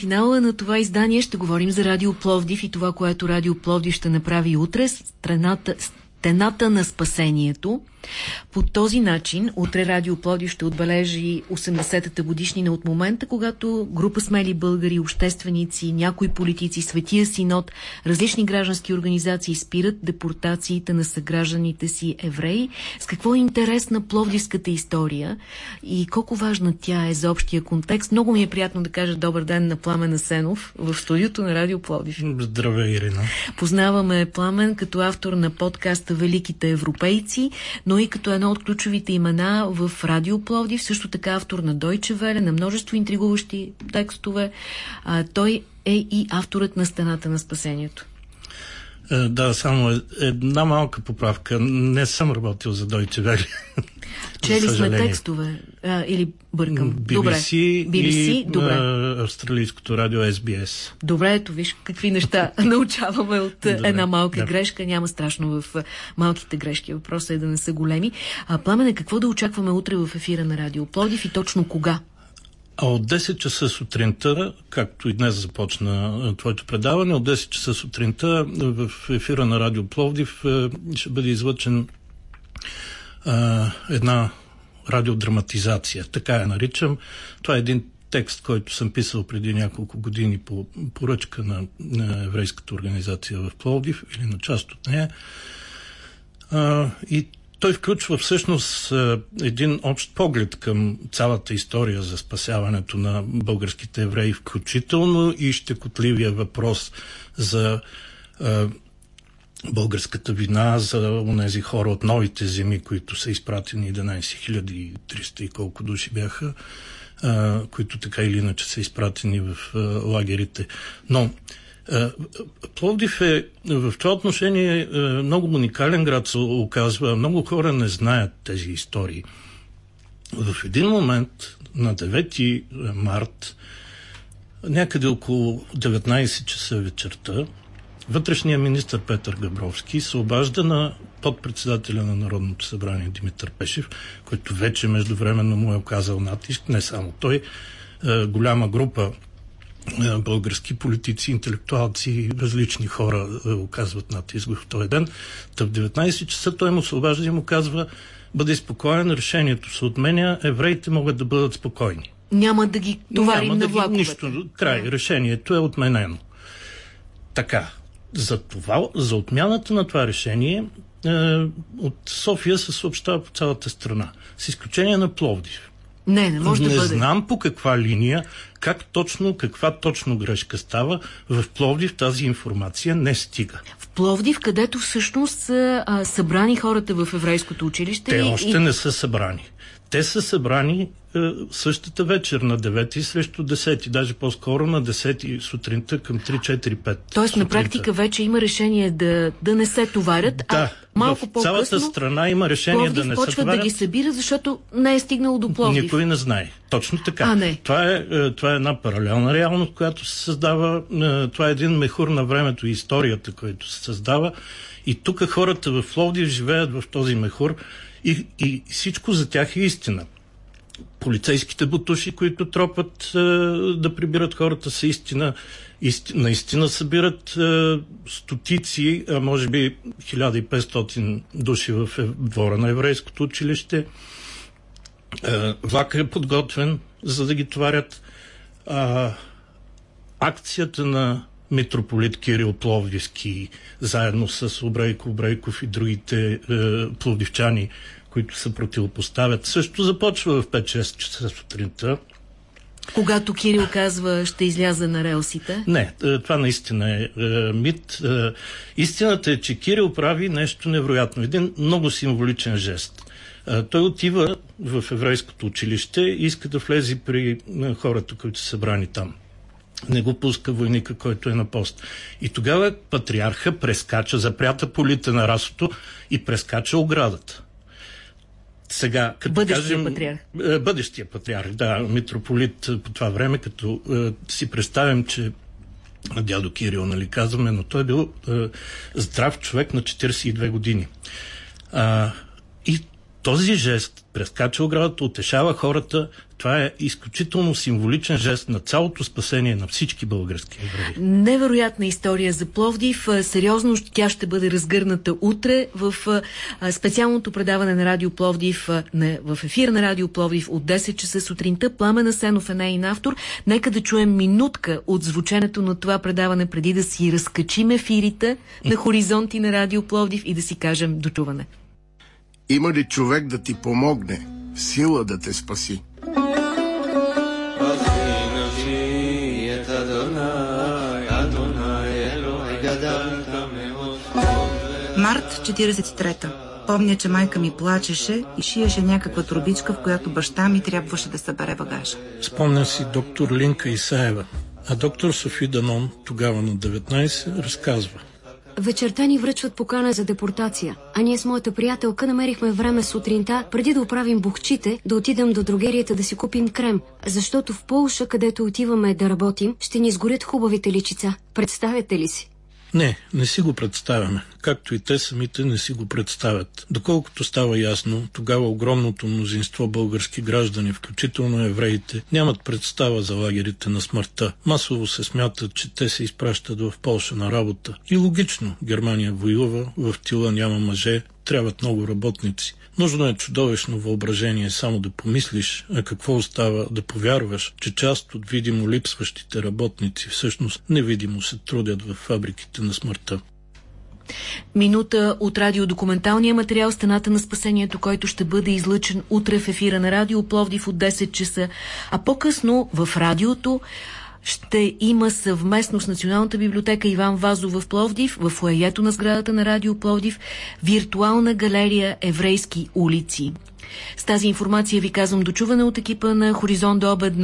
финала на това издание ще говорим за Радио Пловдив и това, което Радио Пловдив ще направи утре. Страната, стената на спасението. По този начин, утре Радио Плоди ще отбележи 80-та годишнина от момента, когато група смели българи, общественици, някои политици, Светия Синод, различни граждански организации спират депортациите на съгражданите си евреи. С какво е интерес на пловдивската история и колко важна тя е за общия контекст? Много ми е приятно да кажа добър ден на Пламен Асенов в студиото на Радио Пловдив. Здравей, Ирина. Познаваме Пламен като автор на подкаста Великите европейци, но и като едно от ключовите имена в Радио Пловдив, също така автор на Дойче Веле, на множество интригуващи текстове. А, той е и авторът на Стената на спасението. Е, да, само една малка поправка. Не съм работил за Дойче Веле. Чели сме текстове. А, или бъркам. BBC, добре. BBC и добре. А, австралийското радио SBS. Добре, ето виж какви неща научаваме от добре, една малка да. грешка. Няма страшно в малките грешки. Въпросът е да не са големи. А, Пламене, какво да очакваме утре в ефира на радио Плодив и точно кога? А от 10 часа сутринта, както и днес започна твоето предаване, от 10 часа сутринта в ефира на Радио Пловдив ще бъде излъчен а, една радиодраматизация, така я наричам. Това е един текст, който съм писал преди няколко години по поръчка на, на еврейската организация в Пловдив или на част от нея. А, и той включва всъщност един общ поглед към цялата история за спасяването на българските евреи, включително и щекотливия въпрос за българската вина за тези хора от новите земи, които са изпратени 11 300 и колко души бяха, а, които така или иначе са изпратени в а, лагерите. Но а, Пловдив е в това отношение а, много уникален град, се оказва. Много хора не знаят тези истории. В един момент, на 9 март, някъде около 19 часа вечерта, Вътрешният министр Петър Габровски се обажда на подпредседателя на Народното събрание Димитър Пешев, който вече междувременно му е оказал натиск, не само той, е, голяма група е, български политици, интелектуалци, различни хора е, оказват натиск в този ден. Та в 19 часа той му се обажда и му казва бъде спокоен, решението се отменя, евреите могат да бъдат спокойни. Няма да ги товарим Няма на да ги, нищо. Край. Решението е отменено. Така за това, за отмяната на това решение е, от София се съобщава по цялата страна, с изключение на Пловдив. Не, не може не да бъде. Не знам по каква линия, как точно, каква точно грешка става. В Пловдив тази информация не стига. В Пловдив, където всъщност са а, събрани хората в еврейското училище. Те и, още не са събрани. Те са събрани е, същата вечер на 9 срещу 10, даже по-скоро на 10 сутринта към 3-4-5. Тоест на практика вече има решение да, да не се товарят, да, а малко по-късно цялата страна има решение Пловдив да не се товарят. да ги събира, защото не е стигнало до Пловдив. Никой не знае. Точно така. А, не. Това, е, е, това е една паралелна реалност, която се създава. Е, това е един мехур на времето и историята, който се създава. И тук хората в Пловдив живеят в този мехур и, и всичко за тях е истина полицейските бутуши, които тропат е, да прибират хората, са истина. Исти, наистина събират е, стотици, а може би 1500 души в двора на еврейското училище. Е, влака е подготвен, за да ги товарят. А, акцията на митрополит Кирил Пловдивски, заедно с Обрейко Обрейков и другите е, пловдивчани, които се противопоставят, също започва в 5-6 часа сутринта. Когато Кирил казва, ще изляза на релсите? Не, е, това наистина е, е мит. Е, истината е, че Кирил прави нещо невероятно. Един много символичен жест. Е, той отива в еврейското училище и иска да влезе при хората, които са събрани там. Не го пуска войника, който е на пост. И тогава патриарха прескача, запрята полите на расото и прескача оградата. Сега, като бъдещия кажем, патриарх. Е, бъдещия патриарх, да, митрополит е, по това време, като е, си представям, че дядо Кирил, нали казваме, но той е бил е, здрав човек на 42 години. А, и този жест прескача оградата, утешава хората. Това е изключително символичен жест на цялото спасение на всички български евреи. Невероятна история за Пловдив. Сериозно тя ще бъде разгърната утре в специалното предаване на Радио Пловдив, в ефир на Радио Пловдив от 10 часа сутринта. Пламена Сенов е нейн автор. Нека да чуем минутка от звученето на това предаване преди да си разкачим ефирите на хоризонти на Радио Пловдив и да си кажем дочуване. Има ли човек да ти помогне, сила да те спаси? Март 43-та. Помня, че майка ми плачеше и шиеше някаква трубичка, в която баща ми трябваше да събере багажа. Спомня си доктор Линка Исаева, а доктор Софи Данон, тогава на 19, разказва. Вечерта ни връчват покана за депортация, а ние с моята приятелка намерихме време сутринта, преди да оправим бухчите, да отидем до другерията да си купим крем, защото в Полша, където отиваме да работим, ще ни сгорят хубавите личица. Представяте ли си? Не, не си го представяме. Както и те самите не си го представят. Доколкото става ясно, тогава огромното мнозинство български граждани, включително евреите, нямат представа за лагерите на смъртта. Масово се смятат, че те се изпращат в Полша на работа. И логично, Германия воюва, в тила няма мъже, трябват много работници. Нужно е чудовищно въображение само да помислиш, а какво остава да повярваш, че част от видимо липсващите работници всъщност невидимо се трудят в фабриките на смъртта. Минута от радиодокументалния материал Стената на спасението, който ще бъде излъчен утре в ефира на Радио Пловдив от 10 часа, а по-късно в радиото ще има съвместно с Националната библиотека Иван Вазов в Пловдив, в фуаето на сградата на Радио Пловдив, виртуална галерия Еврейски улици. С тази информация ви казвам дочуване от екипа на Хоризонт до обед